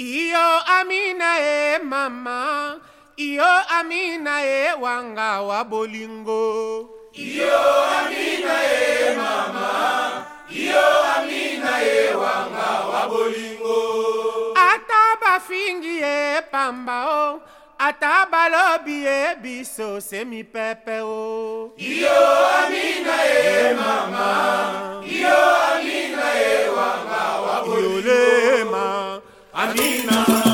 iyo amina ye mama iyo amina ye wanga wa bolingo iyo amina ye mama iyo amina ye wanga wa bolingo ata bafingi ye pamba o ata balobi ye biso semipepe o iyo A mina.